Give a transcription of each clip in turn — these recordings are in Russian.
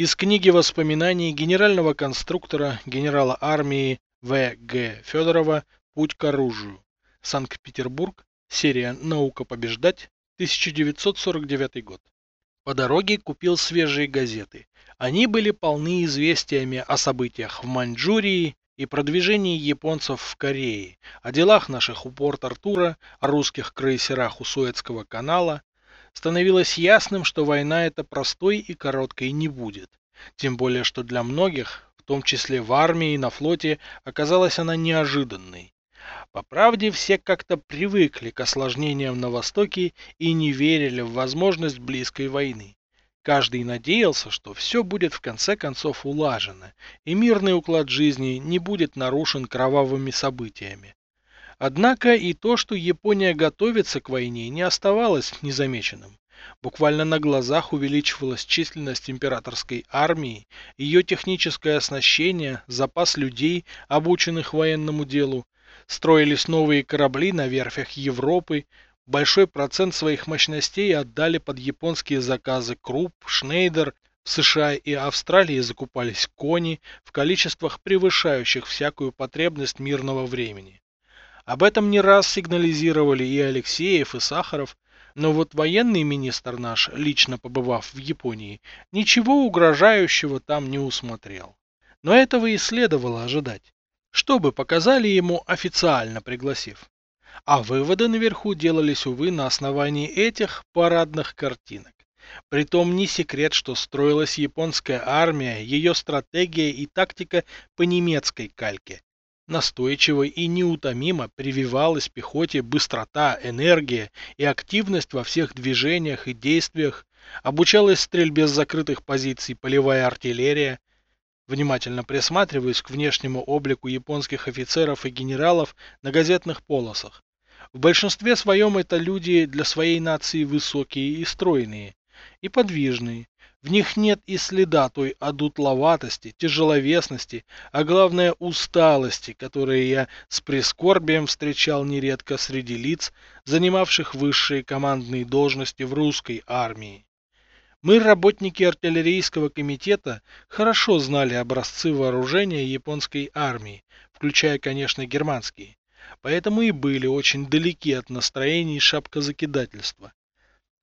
Из книги воспоминаний генерального конструктора генерала армии В. Г. Федорова «Путь к оружию». Санкт-Петербург. Серия «Наука побеждать», 1949 год. По дороге купил свежие газеты. Они были полны известиями о событиях в Маньчжурии и продвижении японцев в Корее, о делах наших у Порт-Артура, о русских крейсерах у Суэцкого канала. Становилось ясным, что война эта простой и короткой не будет. Тем более, что для многих, в том числе в армии и на флоте, оказалась она неожиданной. По правде, все как-то привыкли к осложнениям на Востоке и не верили в возможность близкой войны. Каждый надеялся, что все будет в конце концов улажено, и мирный уклад жизни не будет нарушен кровавыми событиями. Однако и то, что Япония готовится к войне, не оставалось незамеченным. Буквально на глазах увеличивалась численность императорской армии, ее техническое оснащение, запас людей, обученных военному делу, строились новые корабли на верфях Европы, большой процент своих мощностей отдали под японские заказы Круп, Шнейдер, в США и Австралии закупались кони в количествах превышающих всякую потребность мирного времени. Об этом не раз сигнализировали и Алексеев, и Сахаров, но вот военный министр наш, лично побывав в Японии, ничего угрожающего там не усмотрел. Но этого и следовало ожидать. Что бы показали ему официально пригласив. А выводы наверху делались, увы, на основании этих парадных картинок. Притом не секрет, что строилась японская армия, ее стратегия и тактика по немецкой кальке. Настойчиво и неутомимо прививалась пехоте быстрота, энергия и активность во всех движениях и действиях, обучалась стрельбе с закрытых позиций полевая артиллерия, внимательно присматриваясь к внешнему облику японских офицеров и генералов на газетных полосах. В большинстве своем это люди для своей нации высокие и стройные, и подвижные, в них нет и следа той одутловатости, тяжеловесности, а главное усталости, которые я с прискорбием встречал нередко среди лиц, занимавших высшие командные должности в русской армии. Мы, работники артиллерийского комитета, хорошо знали образцы вооружения японской армии, включая, конечно, германские, поэтому и были очень далеки от настроений шапкозакидательства.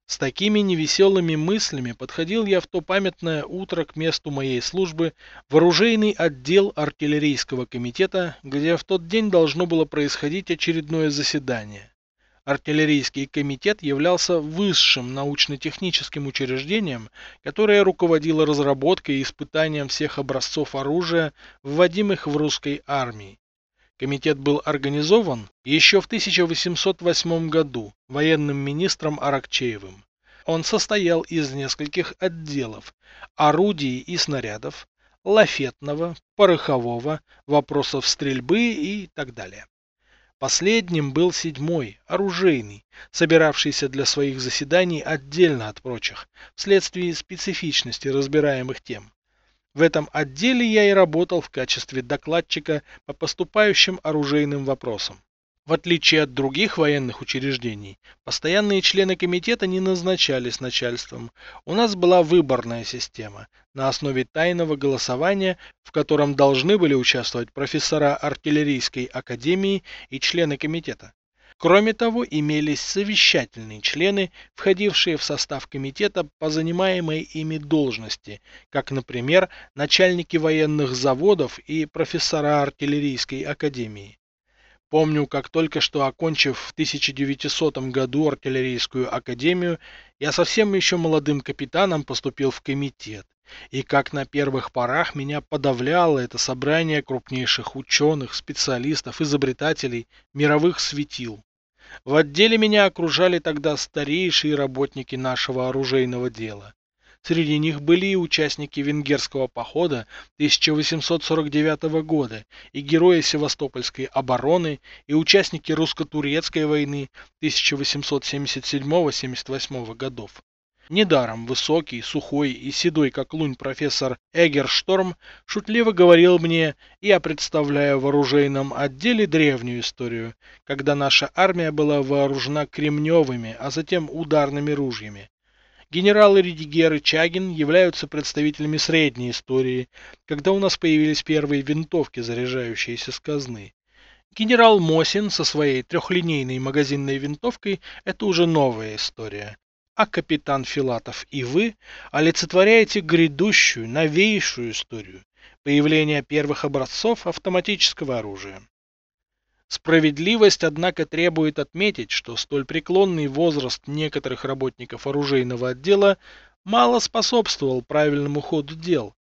С такими невеселыми мыслями подходил я в то памятное утро к месту моей службы в оружейный отдел артиллерийского комитета, где в тот день должно было происходить очередное заседание. Артиллерийский комитет являлся высшим научно-техническим учреждением, которое руководило разработкой и испытанием всех образцов оружия, вводимых в русской армии. Комитет был организован еще в 1808 году военным министром Аракчеевым. Он состоял из нескольких отделов – орудий и снарядов, лафетного, порохового, вопросов стрельбы и так далее. Последним был седьмой, оружейный, собиравшийся для своих заседаний отдельно от прочих, вследствие специфичности разбираемых тем. В этом отделе я и работал в качестве докладчика по поступающим оружейным вопросам. В отличие от других военных учреждений, постоянные члены комитета не назначались начальством. У нас была выборная система на основе тайного голосования, в котором должны были участвовать профессора артиллерийской академии и члены комитета. Кроме того, имелись совещательные члены, входившие в состав комитета по занимаемой ими должности, как, например, начальники военных заводов и профессора артиллерийской академии. Помню, как только что окончив в 1900 году артиллерийскую академию, я совсем еще молодым капитаном поступил в комитет. И как на первых порах меня подавляло это собрание крупнейших ученых, специалистов, изобретателей, мировых светил. В отделе меня окружали тогда старейшие работники нашего оружейного дела. Среди них были и участники венгерского похода 1849 года, и герои Севастопольской обороны, и участники русско-турецкой войны 1877-78 годов. Недаром высокий, сухой и седой, как лунь, профессор Эгершторм шутливо говорил мне, я представляю в оружейном отделе древнюю историю, когда наша армия была вооружена кремневыми, а затем ударными ружьями. Генералы Редигер и Чагин являются представителями средней истории, когда у нас появились первые винтовки, заряжающиеся с казны. Генерал Мосин со своей трехлинейной магазинной винтовкой – это уже новая история. А капитан Филатов и вы олицетворяете грядущую, новейшую историю – появление первых образцов автоматического оружия. Справедливость, однако, требует отметить, что столь преклонный возраст некоторых работников оружейного отдела мало способствовал правильному ходу дел.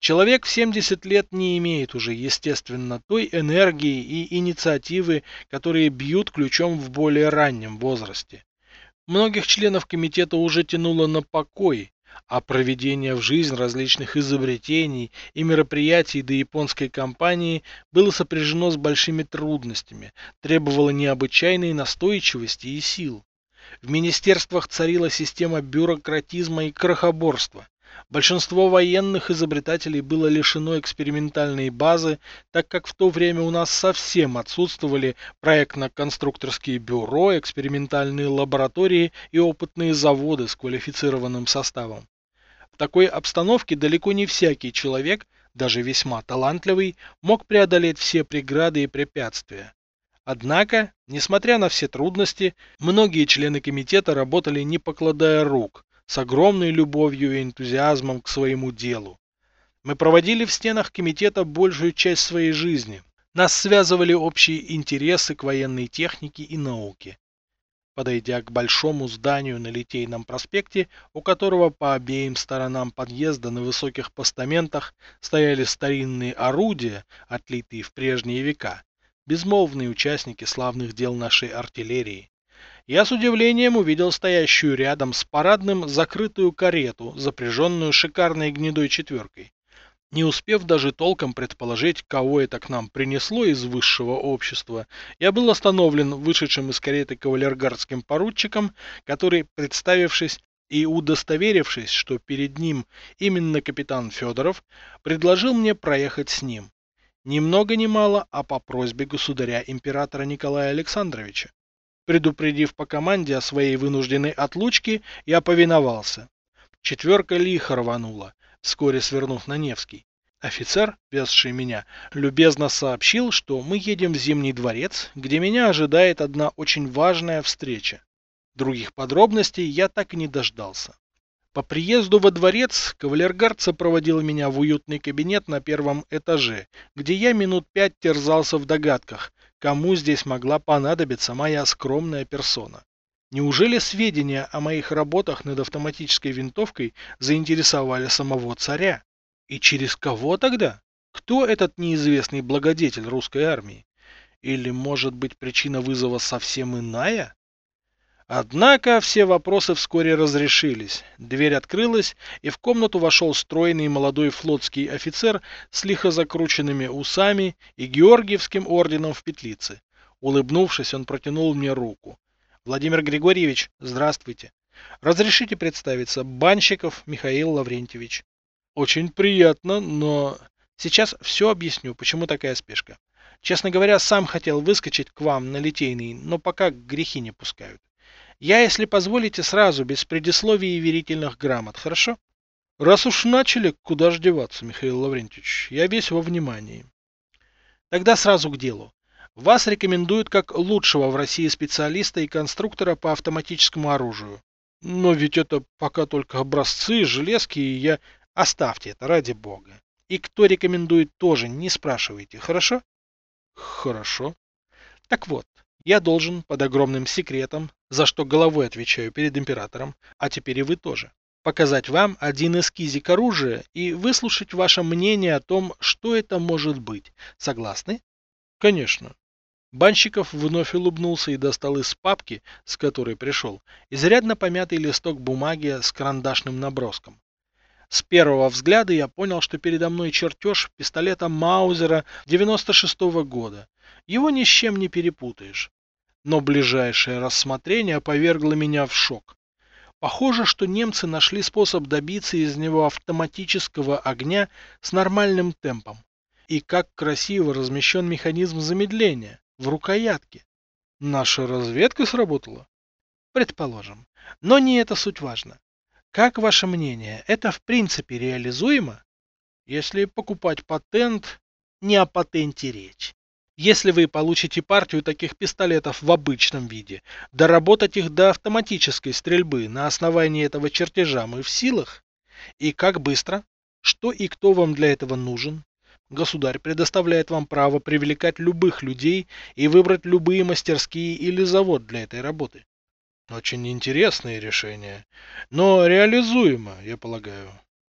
Человек в 70 лет не имеет уже, естественно, той энергии и инициативы, которые бьют ключом в более раннем возрасте. Многих членов комитета уже тянуло на покой, а проведение в жизнь различных изобретений и мероприятий до японской кампании было сопряжено с большими трудностями, требовало необычайной настойчивости и сил. В министерствах царила система бюрократизма и крохоборства. Большинство военных изобретателей было лишено экспериментальной базы, так как в то время у нас совсем отсутствовали проектно-конструкторские бюро, экспериментальные лаборатории и опытные заводы с квалифицированным составом. В такой обстановке далеко не всякий человек, даже весьма талантливый, мог преодолеть все преграды и препятствия. Однако, несмотря на все трудности, многие члены комитета работали не покладая рук, с огромной любовью и энтузиазмом к своему делу. Мы проводили в стенах комитета большую часть своей жизни. Нас связывали общие интересы к военной технике и науке. Подойдя к большому зданию на Литейном проспекте, у которого по обеим сторонам подъезда на высоких постаментах стояли старинные орудия, отлитые в прежние века, безмолвные участники славных дел нашей артиллерии, я с удивлением увидел стоящую рядом с парадным закрытую карету, запряженную шикарной гнедой четверкой. Не успев даже толком предположить, кого это к нам принесло из высшего общества, я был остановлен вышедшим из кареты кавалергардским поручиком, который, представившись и удостоверившись, что перед ним именно капитан Федоров, предложил мне проехать с ним. Ни много ни мало, а по просьбе государя императора Николая Александровича. Предупредив по команде о своей вынужденной отлучке, я повиновался. Четверка лихо рванула, вскоре свернув на Невский. Офицер, везший меня, любезно сообщил, что мы едем в Зимний дворец, где меня ожидает одна очень важная встреча. Других подробностей я так и не дождался. По приезду во дворец кавалергард сопроводил меня в уютный кабинет на первом этаже, где я минут пять терзался в догадках, Кому здесь могла понадобиться моя скромная персона? Неужели сведения о моих работах над автоматической винтовкой заинтересовали самого царя? И через кого тогда? Кто этот неизвестный благодетель русской армии? Или, может быть, причина вызова совсем иная? Однако все вопросы вскоре разрешились. Дверь открылась, и в комнату вошел стройный молодой флотский офицер с лихо закрученными усами и Георгиевским орденом в петлице. Улыбнувшись, он протянул мне руку. Владимир Григорьевич, здравствуйте. Разрешите представиться, Банщиков Михаил Лаврентьевич. Очень приятно, но... Сейчас все объясню, почему такая спешка. Честно говоря, сам хотел выскочить к вам на Литейный, но пока грехи не пускают. Я, если позволите, сразу, без предисловий и верительных грамот, хорошо? Раз уж начали, куда ж деваться, Михаил Лаврентьевич? Я весь во внимании. Тогда сразу к делу. Вас рекомендуют как лучшего в России специалиста и конструктора по автоматическому оружию. Но ведь это пока только образцы, железки, и я... Оставьте это, ради бога. И кто рекомендует, тоже не спрашивайте, хорошо? Хорошо. Так вот, я должен под огромным секретом, за что головой отвечаю перед императором, а теперь и вы тоже, показать вам один эскизик оружия и выслушать ваше мнение о том, что это может быть. Согласны? Конечно. Банщиков вновь улыбнулся и достал из папки, с которой пришел, изрядно помятый листок бумаги с карандашным наброском. С первого взгляда я понял, что передо мной чертеж пистолета Маузера 96 -го года, его ни с чем не перепутаешь. Но ближайшее рассмотрение повергло меня в шок. Похоже, что немцы нашли способ добиться из него автоматического огня с нормальным темпом. И как красиво размещен механизм замедления в рукоятке. Наша разведка сработала? Предположим. Но не это суть важно. Как ваше мнение, это в принципе реализуемо? Если покупать патент, не о патенте речь. Если вы получите партию таких пистолетов в обычном виде, доработать их до автоматической стрельбы на основании этого чертежа мы в силах? И как быстро? Что и кто вам для этого нужен? Государь предоставляет вам право привлекать любых людей и выбрать любые мастерские или завод для этой работы. Очень интересные решения, но реализуемо, я полагаю.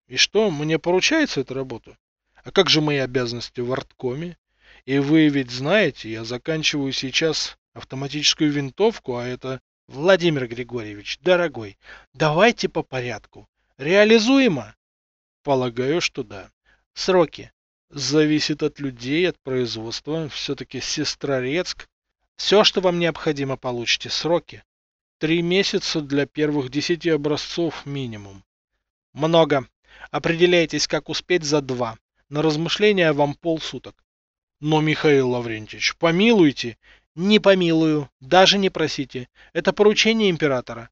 И что, мне поручается эта работа? А как же мои обязанности в арткоме? И вы ведь знаете, я заканчиваю сейчас автоматическую винтовку, а это... Владимир Григорьевич, дорогой, давайте по порядку. Реализуемо? Полагаю, что да. Сроки. Зависит от людей, от производства. Все-таки Сестрорецк. Все, что вам необходимо, получите. Сроки. Три месяца для первых десяти образцов минимум. Много. Определяйтесь, как успеть за два. На размышления вам полсуток. Но, Михаил Лаврентьевич, помилуйте. Не помилую. Даже не просите. Это поручение императора.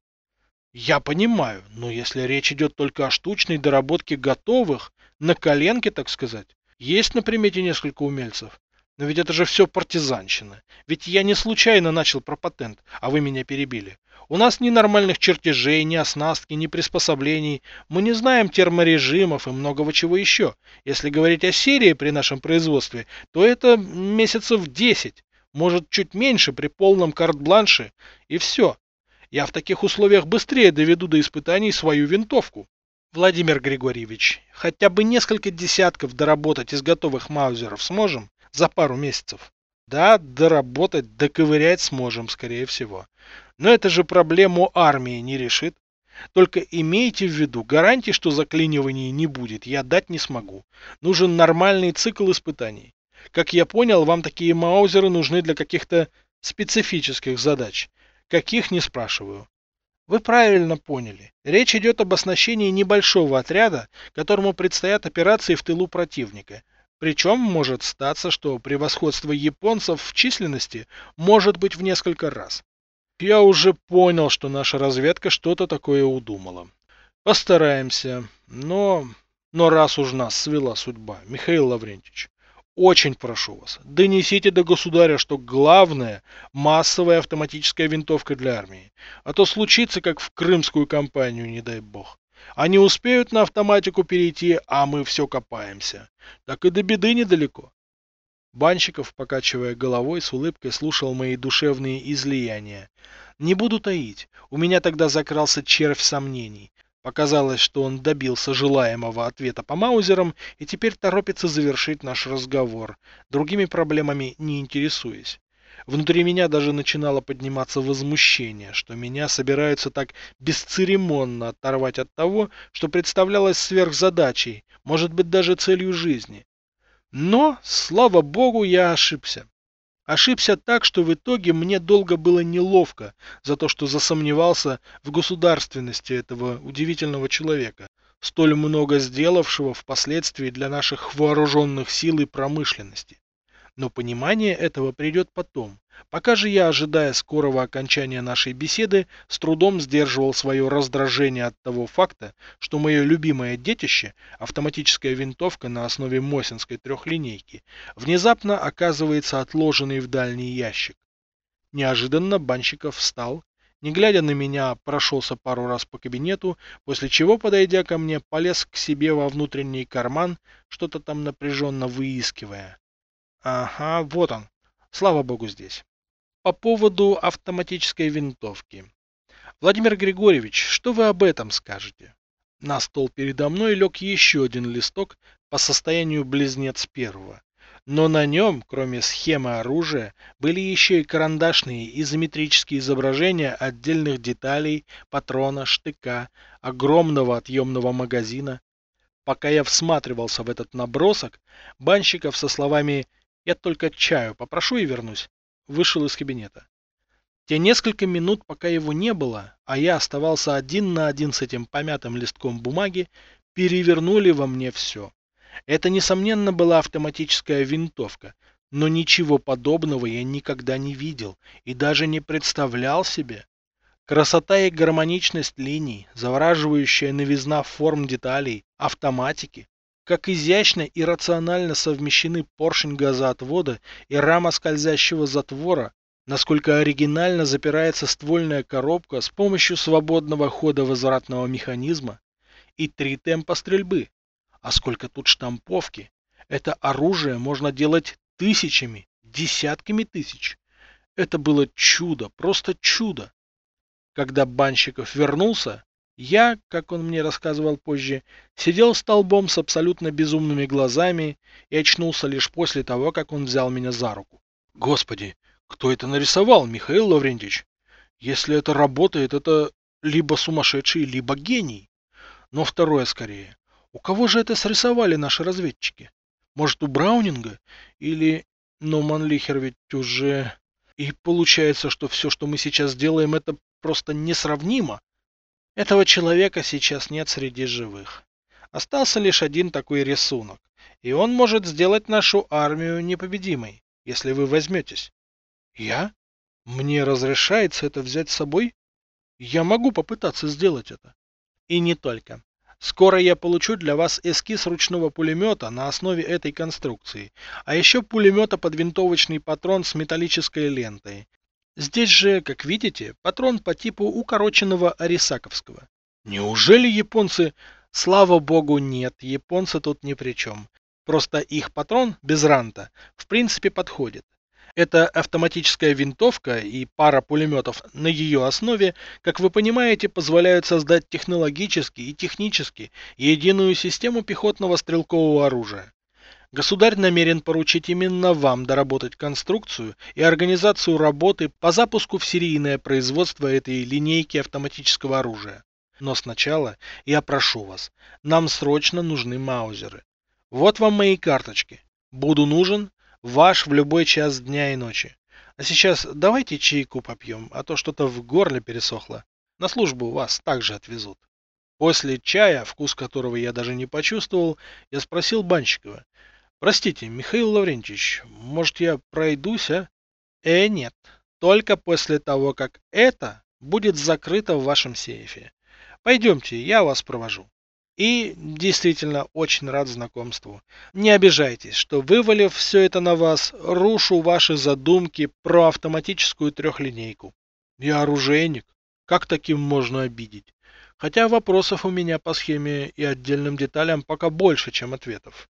Я понимаю, но если речь идет только о штучной доработке готовых, на коленке, так сказать, есть на примете несколько умельцев. Но ведь это же все партизанщина. Ведь я не случайно начал про патент, а вы меня перебили. У нас ни нормальных чертежей, ни оснастки, ни приспособлений. Мы не знаем терморежимов и многого чего еще. Если говорить о серии при нашем производстве, то это месяцев 10. Может, чуть меньше при полном карт-бланше. И все. Я в таких условиях быстрее доведу до испытаний свою винтовку. Владимир Григорьевич, хотя бы несколько десятков доработать из готовых маузеров сможем за пару месяцев? Да, доработать, доковырять сможем, скорее всего. Но это же проблему армии не решит. Только имейте в виду, гарантии, что заклинивания не будет, я дать не смогу. Нужен нормальный цикл испытаний. Как я понял, вам такие маузеры нужны для каких-то специфических задач. Каких не спрашиваю. Вы правильно поняли. Речь идет об оснащении небольшого отряда, которому предстоят операции в тылу противника. Причем может статься, что превосходство японцев в численности может быть в несколько раз. Я уже понял, что наша разведка что-то такое удумала. Постараемся, но... Но раз уж нас свела судьба, Михаил Лаврентьевич, очень прошу вас, донесите до государя, что главное – массовая автоматическая винтовка для армии. А то случится, как в крымскую кампанию, не дай бог. Они успеют на автоматику перейти, а мы все копаемся. Так и до беды недалеко. Банщиков, покачивая головой, с улыбкой слушал мои душевные излияния. Не буду таить, у меня тогда закрался червь сомнений. Показалось, что он добился желаемого ответа по маузерам и теперь торопится завершить наш разговор, другими проблемами не интересуясь. Внутри меня даже начинало подниматься возмущение, что меня собираются так бесцеремонно оторвать от того, что представлялось сверхзадачей, может быть даже целью жизни. Но, слава богу, я ошибся. Ошибся так, что в итоге мне долго было неловко за то, что засомневался в государственности этого удивительного человека, столь много сделавшего впоследствии для наших вооруженных сил и промышленности. Но понимание этого придет потом. Пока же я, ожидая скорого окончания нашей беседы, с трудом сдерживал свое раздражение от того факта, что мое любимое детище, автоматическая винтовка на основе Мосинской трехлинейки, внезапно оказывается отложенной в дальний ящик. Неожиданно Банщиков встал, не глядя на меня, прошелся пару раз по кабинету, после чего, подойдя ко мне, полез к себе во внутренний карман, что-то там напряженно выискивая. Ага, вот он. Слава богу, здесь. По поводу автоматической винтовки. Владимир Григорьевич, что вы об этом скажете? На стол передо мной лег еще один листок по состоянию близнец первого. Но на нем, кроме схемы оружия, были еще и карандашные изометрические изображения отдельных деталей, патрона, штыка, огромного отъемного магазина. Пока я всматривался в этот набросок, Банщиков со словами я только чаю попрошу и вернусь. Вышел из кабинета. Те несколько минут, пока его не было, а я оставался один на один с этим помятым листком бумаги, перевернули во мне все. Это, несомненно, была автоматическая винтовка, но ничего подобного я никогда не видел и даже не представлял себе. Красота и гармоничность линий, завораживающая новизна форм деталей, автоматики, как изящно и рационально совмещены поршень газоотвода и рама скользящего затвора, насколько оригинально запирается ствольная коробка с помощью свободного хода возвратного механизма и три темпа стрельбы. А сколько тут штамповки. Это оружие можно делать тысячами, десятками тысяч. Это было чудо, просто чудо. Когда Банщиков вернулся, я, как он мне рассказывал позже, сидел столбом с абсолютно безумными глазами и очнулся лишь после того, как он взял меня за руку. Господи, кто это нарисовал, Михаил Лаврентьевич? Если это работает, это либо сумасшедший, либо гений. Но второе скорее. У кого же это срисовали наши разведчики? Может, у Браунинга? Или... Но Манлихер ведь уже... И получается, что все, что мы сейчас делаем, это просто несравнимо. Этого человека сейчас нет среди живых. Остался лишь один такой рисунок, и он может сделать нашу армию непобедимой, если вы возьметесь. Я? Мне разрешается это взять с собой? Я могу попытаться сделать это. И не только. Скоро я получу для вас эскиз ручного пулемета на основе этой конструкции, а еще пулемета под винтовочный патрон с металлической лентой, Здесь же, как видите, патрон по типу укороченного Арисаковского. Неужели японцы... Слава богу, нет, японцы тут ни при чем. Просто их патрон без ранта в принципе подходит. Это автоматическая винтовка и пара пулеметов на ее основе, как вы понимаете, позволяют создать технологически и технически единую систему пехотного стрелкового оружия. Государь намерен поручить именно вам доработать конструкцию и организацию работы по запуску в серийное производство этой линейки автоматического оружия. Но сначала я прошу вас, нам срочно нужны маузеры. Вот вам мои карточки. Буду нужен, ваш в любой час дня и ночи. А сейчас давайте чайку попьем, а то что-то в горле пересохло. На службу вас также отвезут. После чая, вкус которого я даже не почувствовал, я спросил Банщикова, Простите, Михаил Лаврентьевич, может я пройдусь, а? Э, нет. Только после того, как это будет закрыто в вашем сейфе. Пойдемте, я вас провожу. И действительно очень рад знакомству. Не обижайтесь, что вывалив все это на вас, рушу ваши задумки про автоматическую трехлинейку. Я оружейник. Как таким можно обидеть? Хотя вопросов у меня по схеме и отдельным деталям пока больше, чем ответов.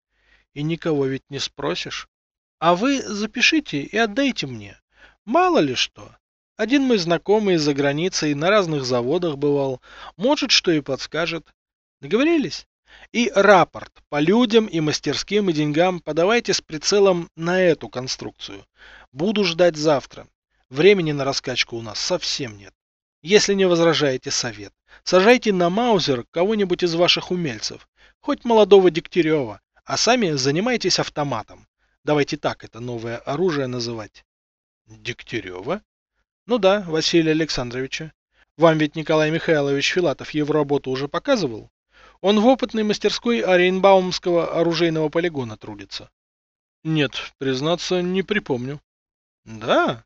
И никого ведь не спросишь. А вы запишите и отдайте мне. Мало ли что. Один мой знакомый из-за границы и на разных заводах бывал. Может, что и подскажет. Договорились? И рапорт по людям и мастерским и деньгам подавайте с прицелом на эту конструкцию. Буду ждать завтра. Времени на раскачку у нас совсем нет. Если не возражаете совет, сажайте на Маузер кого-нибудь из ваших умельцев, хоть молодого Дегтярева, а сами занимайтесь автоматом. Давайте так это новое оружие называть. Дегтярева? Ну да, Василия Александровича. Вам ведь Николай Михайлович Филатов его работу уже показывал? Он в опытной мастерской Оренбаумского оружейного полигона трудится. Нет, признаться, не припомню. Да?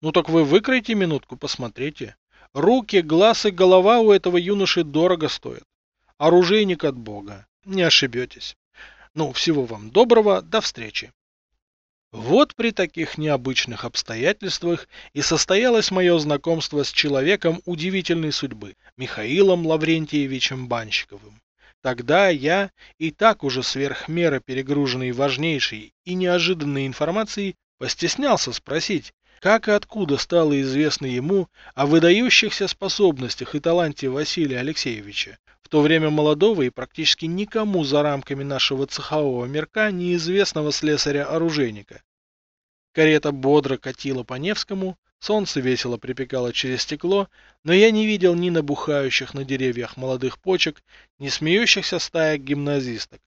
Ну так вы выкройте минутку, посмотрите. Руки, глаз и голова у этого юноши дорого стоят. Оружейник от бога. Не ошибетесь. Ну, всего вам доброго, до встречи. Вот при таких необычных обстоятельствах и состоялось мое знакомство с человеком удивительной судьбы, Михаилом Лаврентьевичем Банщиковым. Тогда я, и так уже сверх меры перегруженный важнейшей и неожиданной информацией, постеснялся спросить, как и откуда стало известно ему о выдающихся способностях и таланте Василия Алексеевича, в то время молодого и практически никому за рамками нашего цехового мирка неизвестного слесаря-оружейника. Карета бодро катила по Невскому, солнце весело припекало через стекло, но я не видел ни набухающих на деревьях молодых почек, ни смеющихся стаек гимназисток.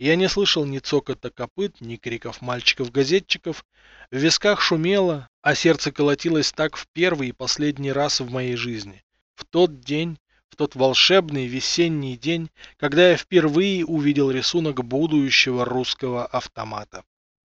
Я не слышал ни цокота копыт, ни криков мальчиков-газетчиков, в висках шумело, а сердце колотилось так в первый и последний раз в моей жизни. В тот день, в тот волшебный весенний день, когда я впервые увидел рисунок будущего русского автомата.